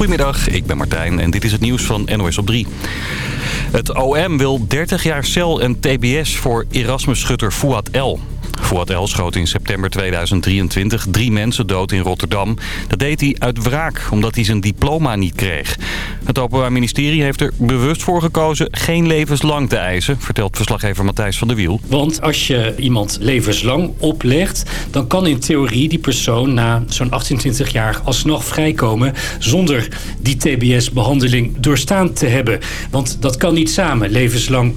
Goedemiddag, ik ben Martijn en dit is het nieuws van NOS op 3. Het OM wil 30 jaar cel en tbs voor Erasmus-schutter Fouad L. Fouad El schoot in september 2023 drie mensen dood in Rotterdam. Dat deed hij uit wraak, omdat hij zijn diploma niet kreeg. Het Openbaar Ministerie heeft er bewust voor gekozen geen levenslang te eisen, vertelt verslaggever Matthijs van der Wiel. Want als je iemand levenslang oplegt, dan kan in theorie die persoon na zo'n 28 jaar alsnog vrijkomen zonder die TBS-behandeling doorstaan te hebben. Want dat kan niet samen, levenslang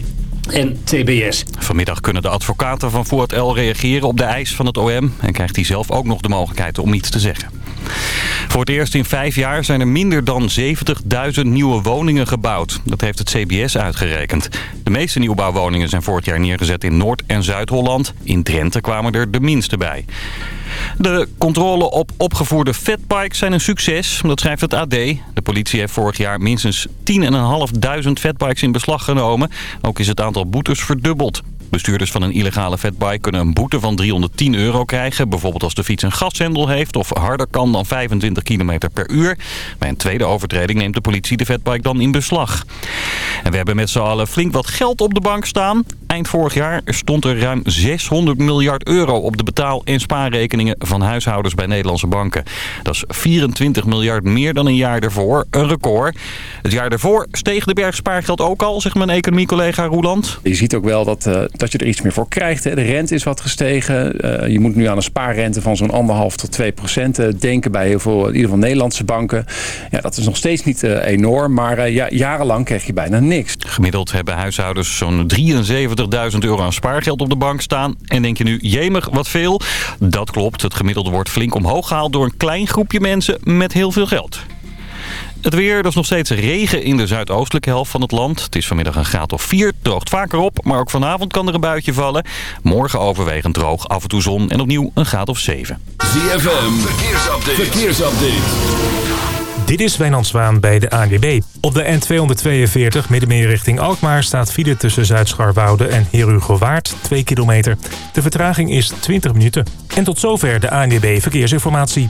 en TBS. Vanmiddag kunnen de advocaten van Voort L reageren op de eis van het OM... en krijgt hij zelf ook nog de mogelijkheid om iets te zeggen. Voor het eerst in vijf jaar zijn er minder dan 70.000 nieuwe woningen gebouwd. Dat heeft het CBS uitgerekend. De meeste nieuwbouwwoningen zijn vorig jaar neergezet in Noord- en Zuid-Holland. In Drenthe kwamen er de minste bij. De controle op opgevoerde fatbikes zijn een succes, dat schrijft het AD. De politie heeft vorig jaar minstens 10.500 fatbikes in beslag genomen. Ook is het aantal boetes verdubbeld. Bestuurders van een illegale fatbike kunnen een boete van 310 euro krijgen. Bijvoorbeeld als de fiets een gashendel heeft of harder kan dan 25 km per uur. Bij een tweede overtreding neemt de politie de fatbike dan in beslag. En we hebben met z'n allen flink wat geld op de bank staan. Eind vorig jaar stond er ruim 600 miljard euro op de betaal- en spaarrekeningen van huishoudens bij Nederlandse banken. Dat is 24 miljard meer dan een jaar daarvoor. Een record. Het jaar daarvoor steeg de berg spaargeld ook al, zegt mijn economiecollega Roeland. Je ziet ook wel dat... Eh, dat je er iets meer voor krijgt. Hè. De rente is wat gestegen. Eh, je moet nu aan een spaarrente van zo'n anderhalf tot 2 procent eh, denken bij heel veel, in ieder geval Nederlandse banken. Ja, dat is nog steeds niet eh, enorm, maar ja, jarenlang kreeg je bijna niks. Gemiddeld hebben huishoudens zo'n 73.000 euro aan spaargeld op de bank staan. En denk je nu, jemig, wat veel? Dat klopt. Het gemiddelde wordt flink omhoog gehaald door een klein groepje mensen met heel veel geld. Het weer, er is nog steeds regen in de zuidoostelijke helft van het land. Het is vanmiddag een graad of 4, droogt vaker op, maar ook vanavond kan er een buitje vallen. Morgen overwegend droog, af en toe zon en opnieuw een graad of 7. ZFM, verkeersupdate. verkeersupdate. Dit is Wijnand Zwaan bij de ANWB. Op de N242 middenmeer richting Alkmaar staat file tussen Zuid-Scharwoude en Herugowaard 2 kilometer. De vertraging is 20 minuten. En tot zover de ANWB Verkeersinformatie.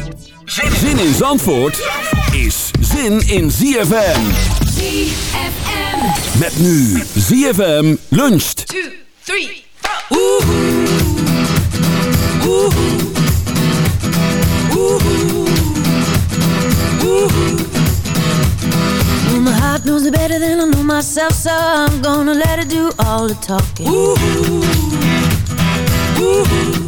Zin in Zandvoort is zin in ZFM. ZFM. Met nu ZFM luncht. 2, 3, 4. Oeh. Oeh. Oeh. knows it better than I know myself, so I'm gonna let it do all the talking. Ooh. Ooh.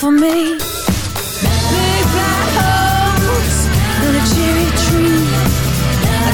for me. Big black holes and a cherry tree.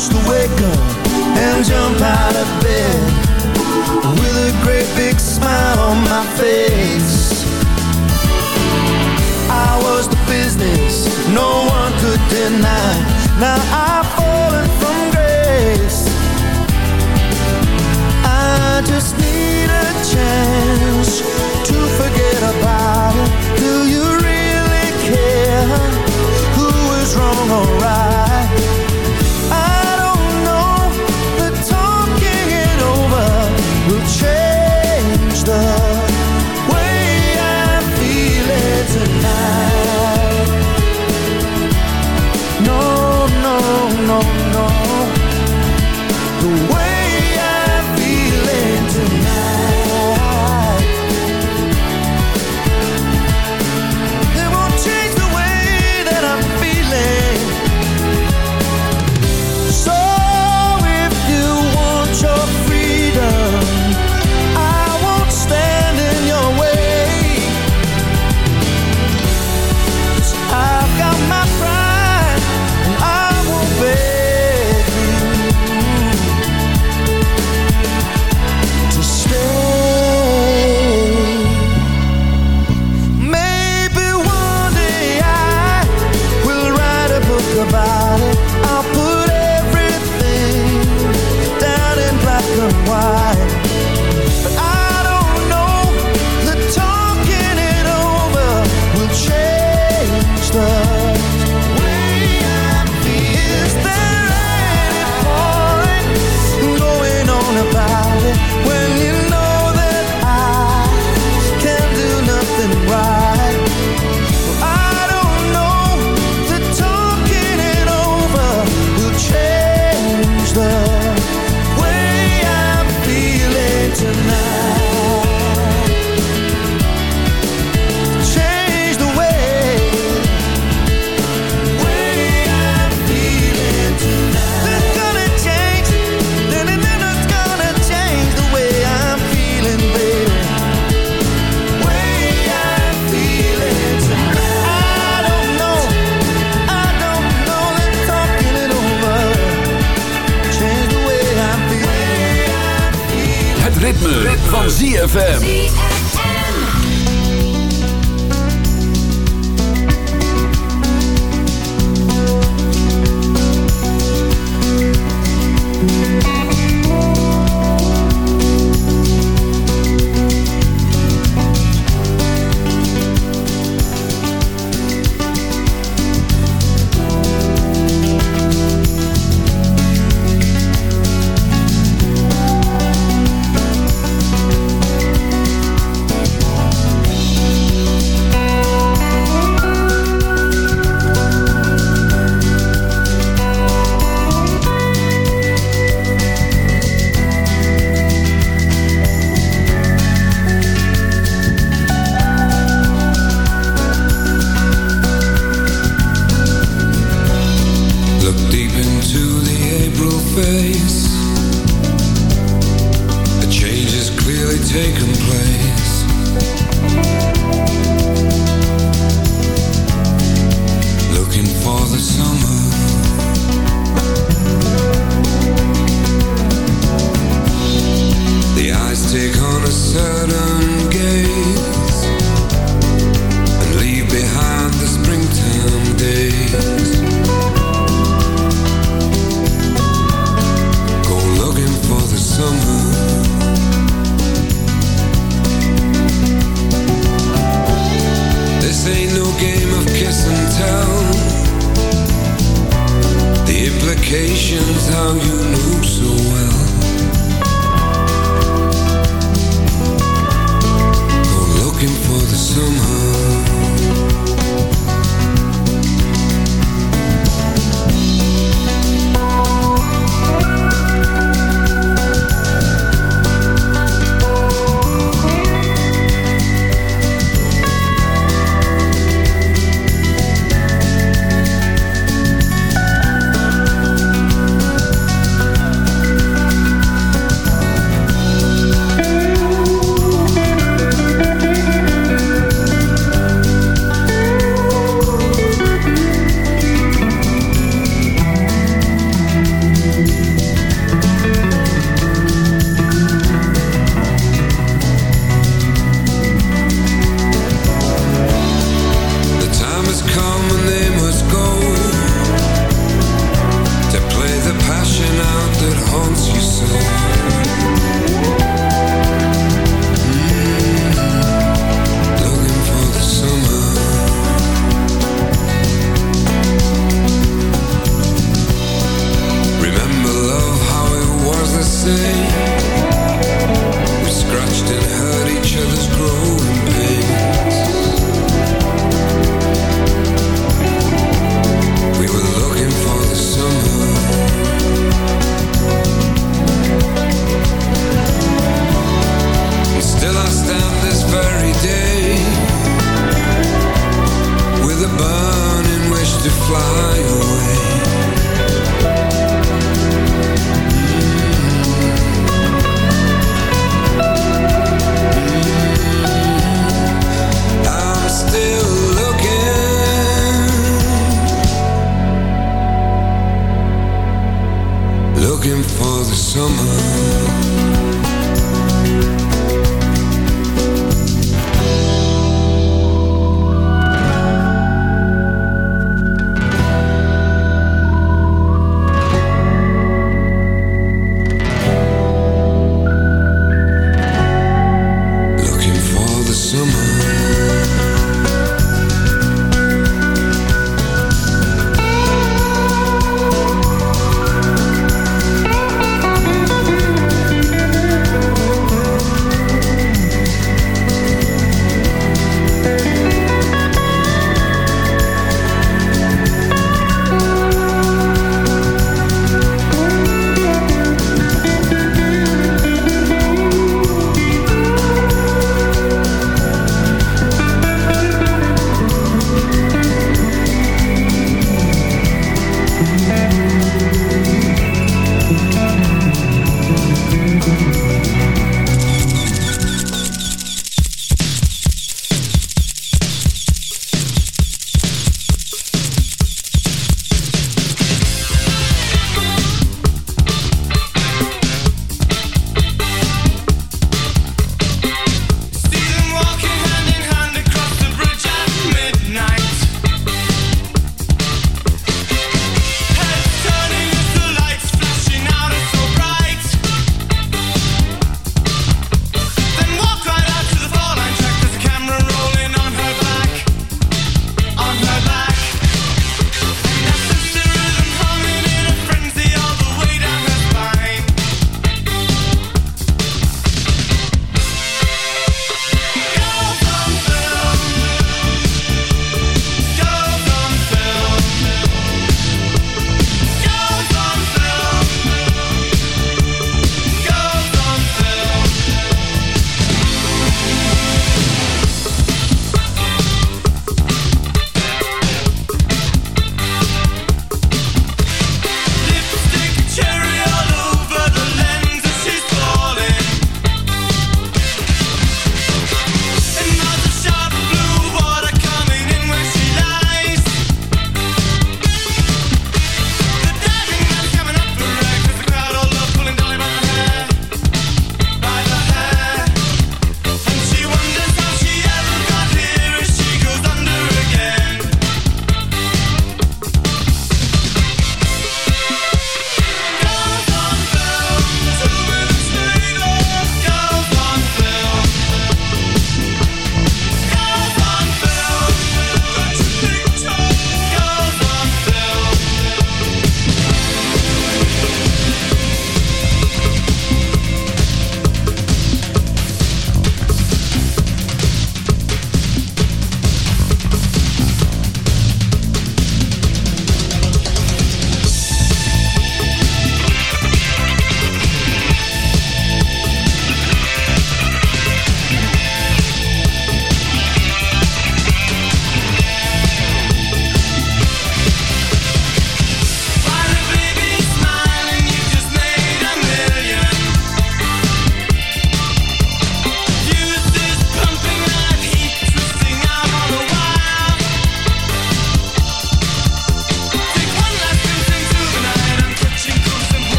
just wake up and jump out of bed with a great big smile on my face. I was the business no one could deny. Now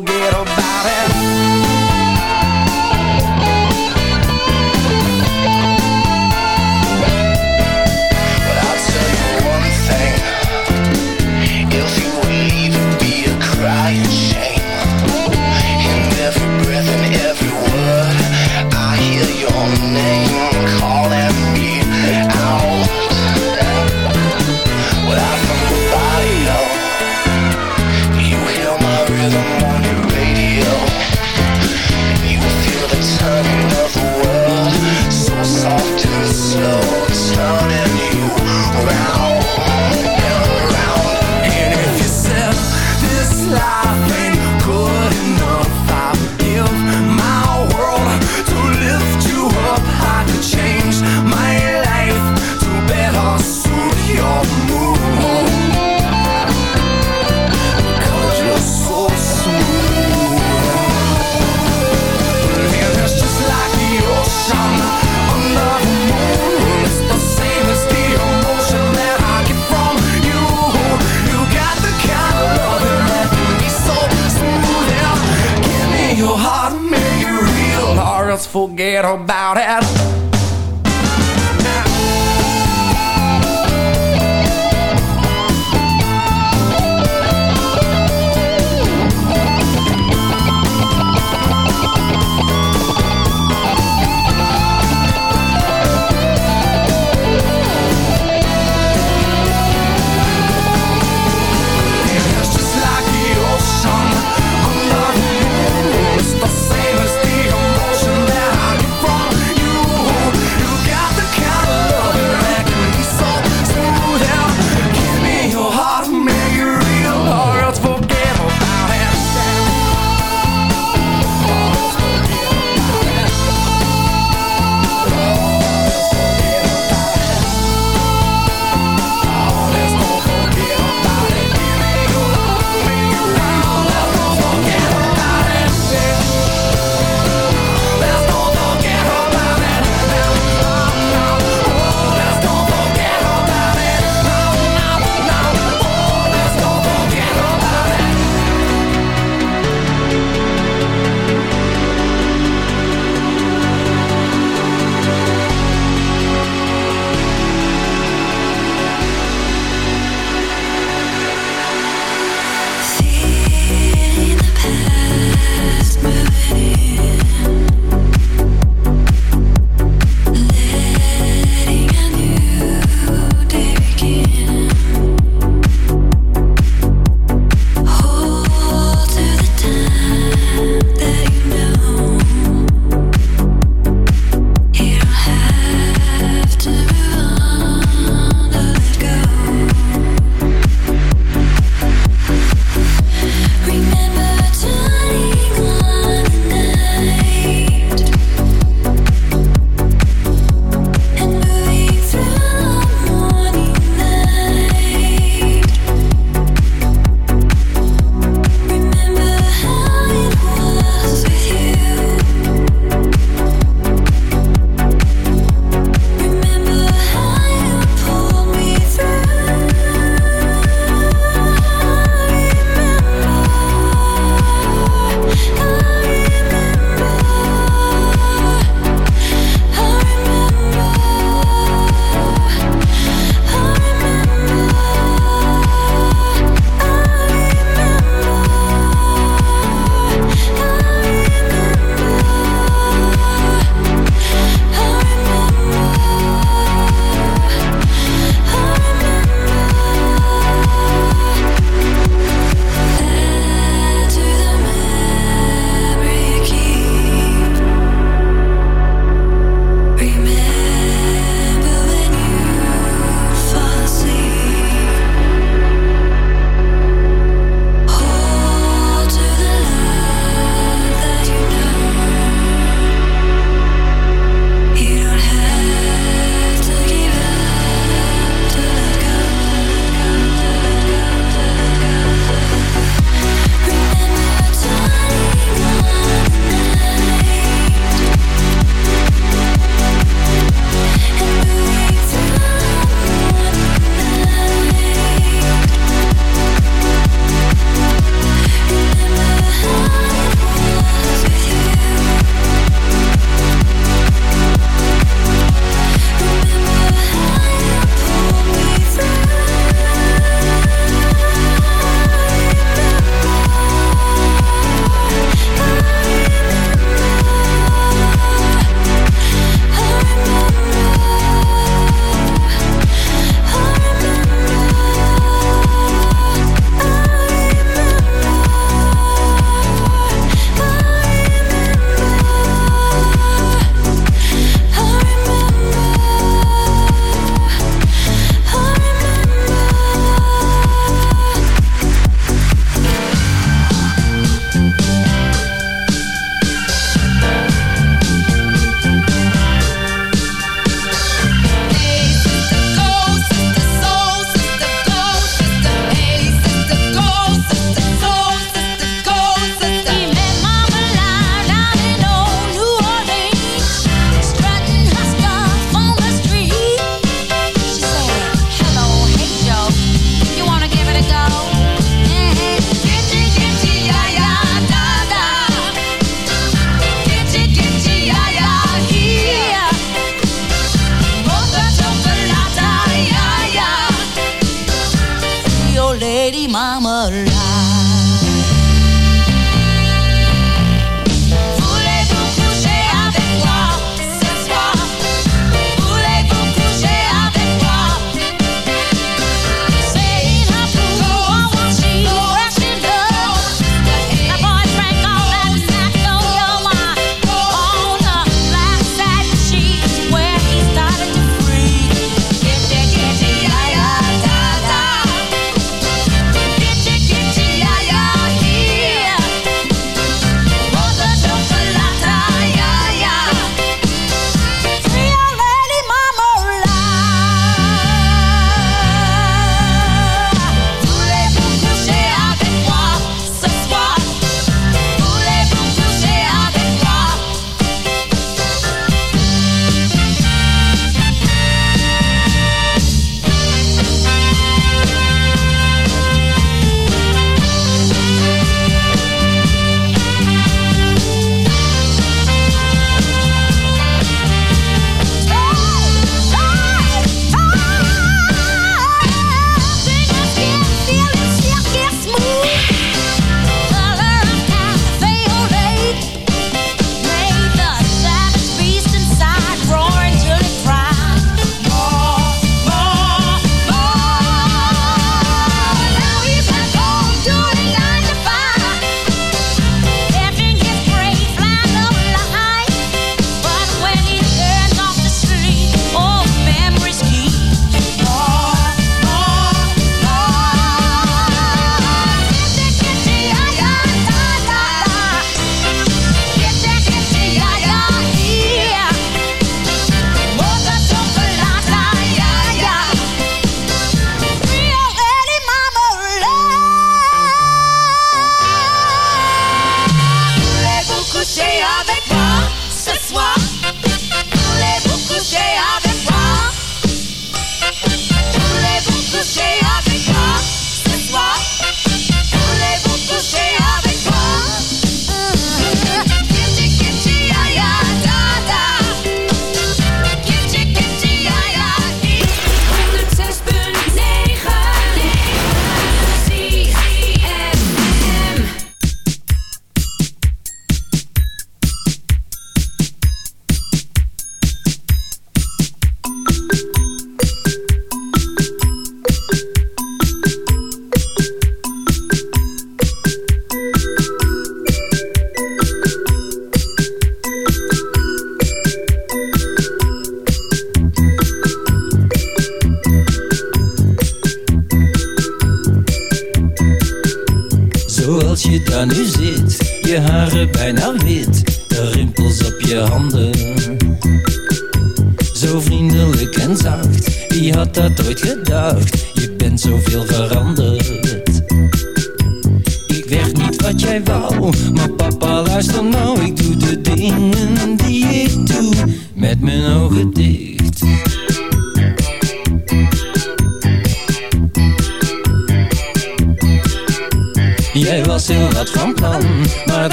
game.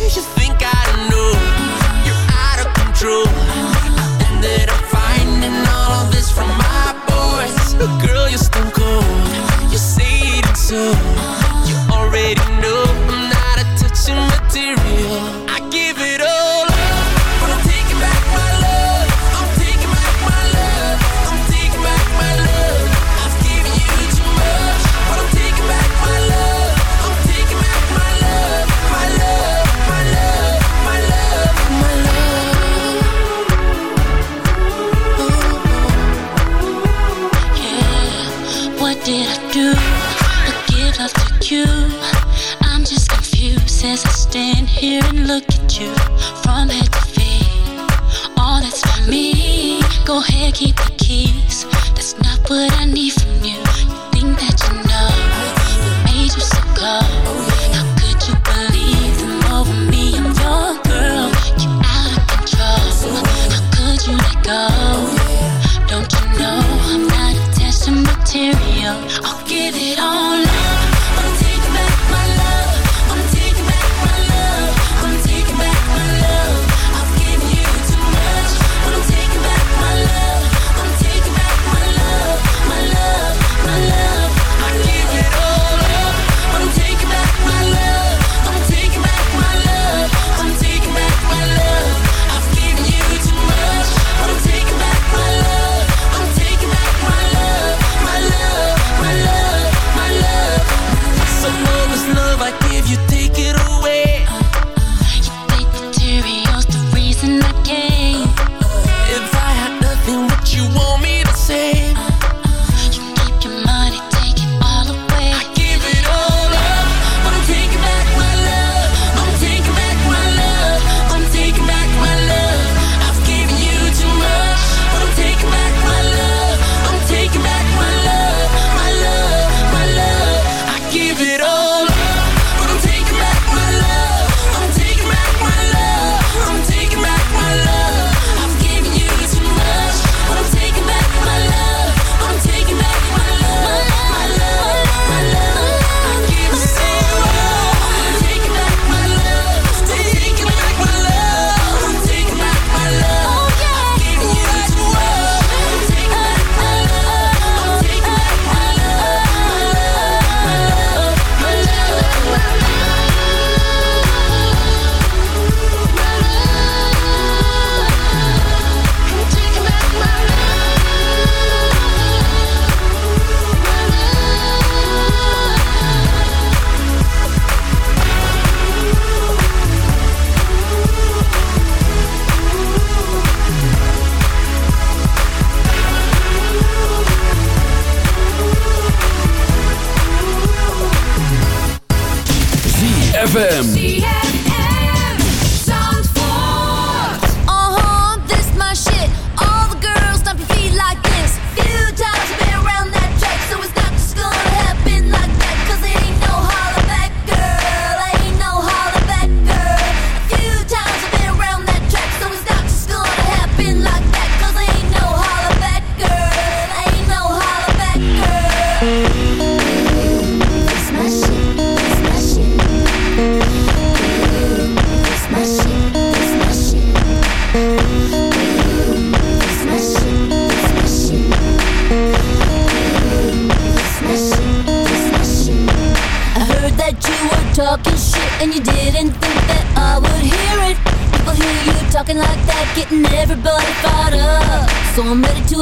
you should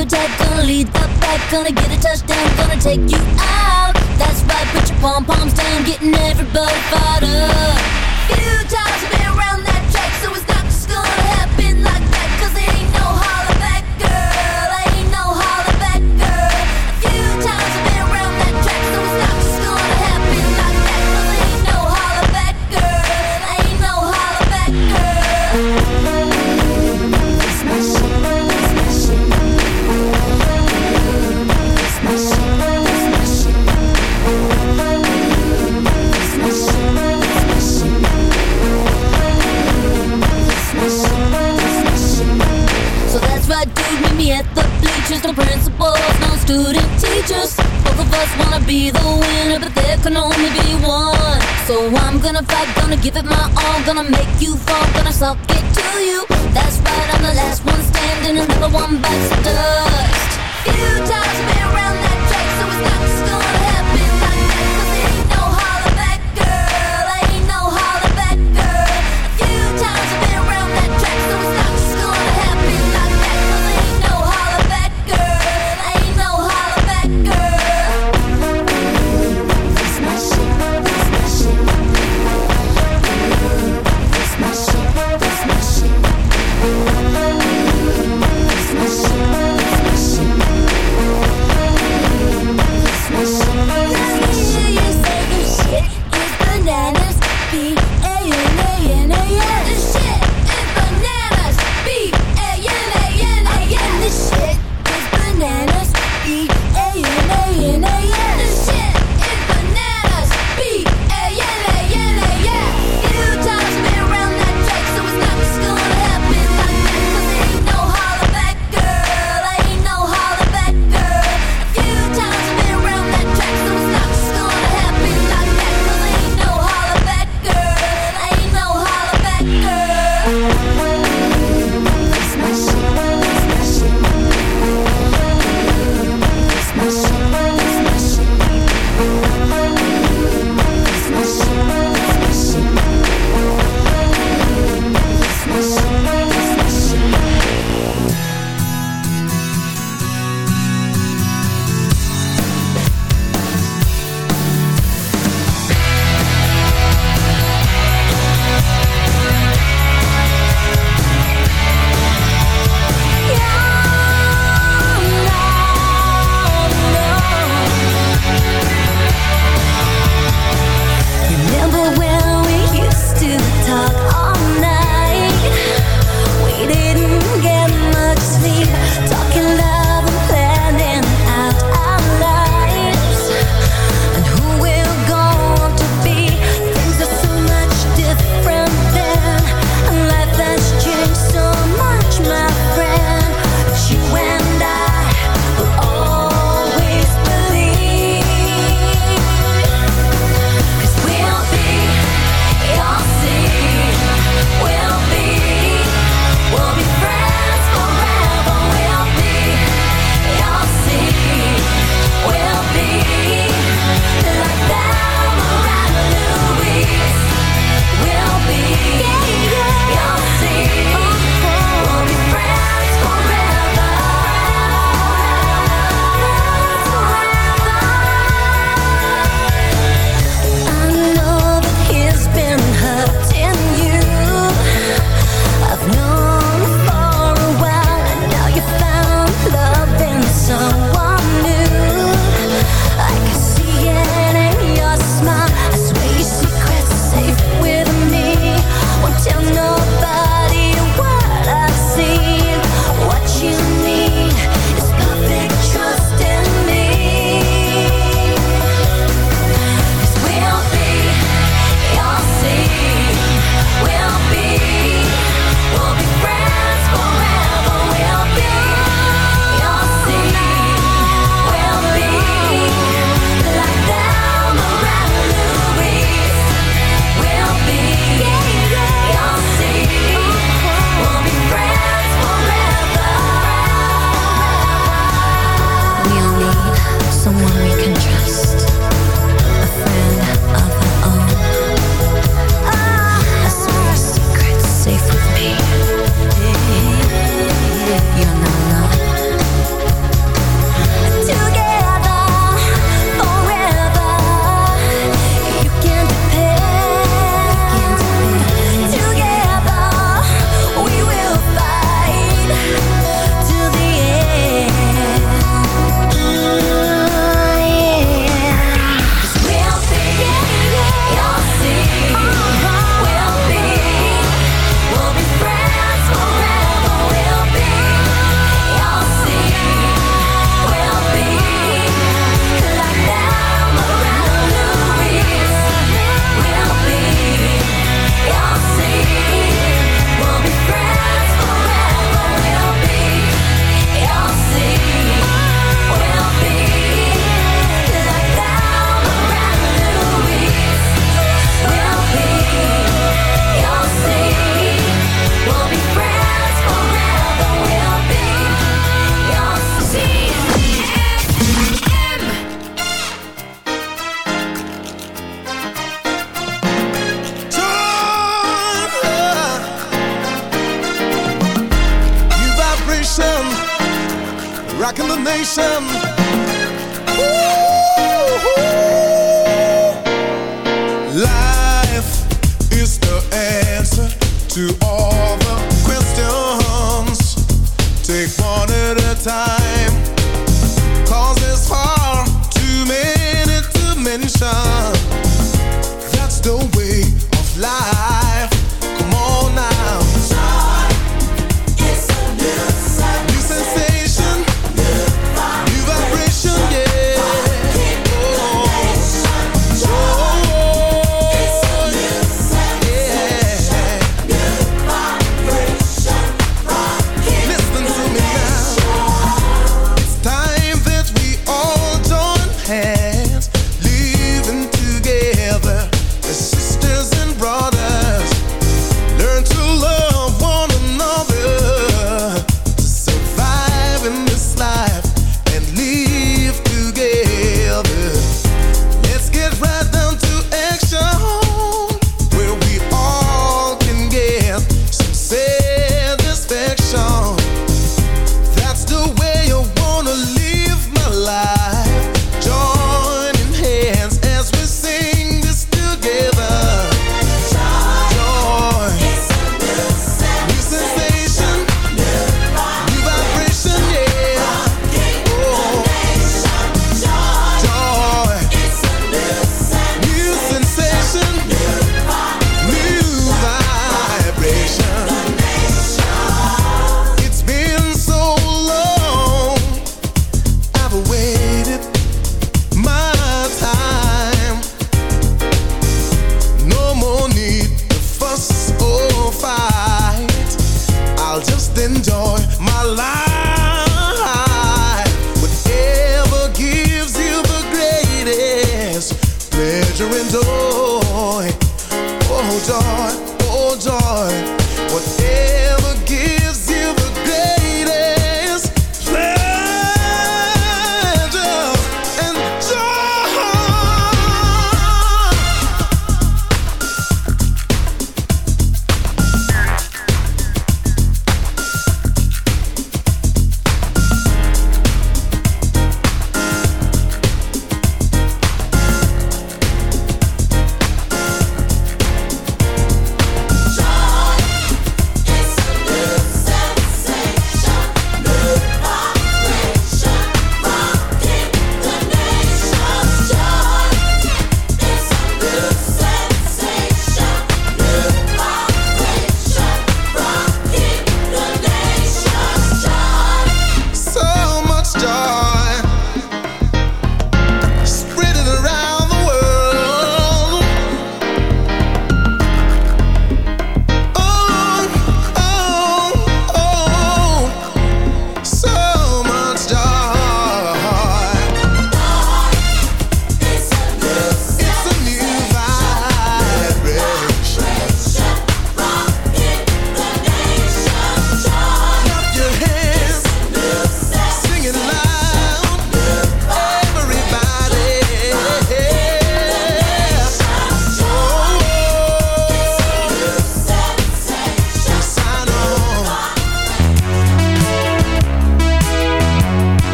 attack, gonna lead the back, gonna get a touchdown, gonna take you out. That's right, put your pom poms down, getting everybody fired up. You just both of us wanna be the winner, but there can only be one. So I'm gonna fight, gonna give it my all, gonna make you fall, gonna suck it to you. That's right, I'm the last one standing, another one bites the dust. You toss me around that track, so it's not just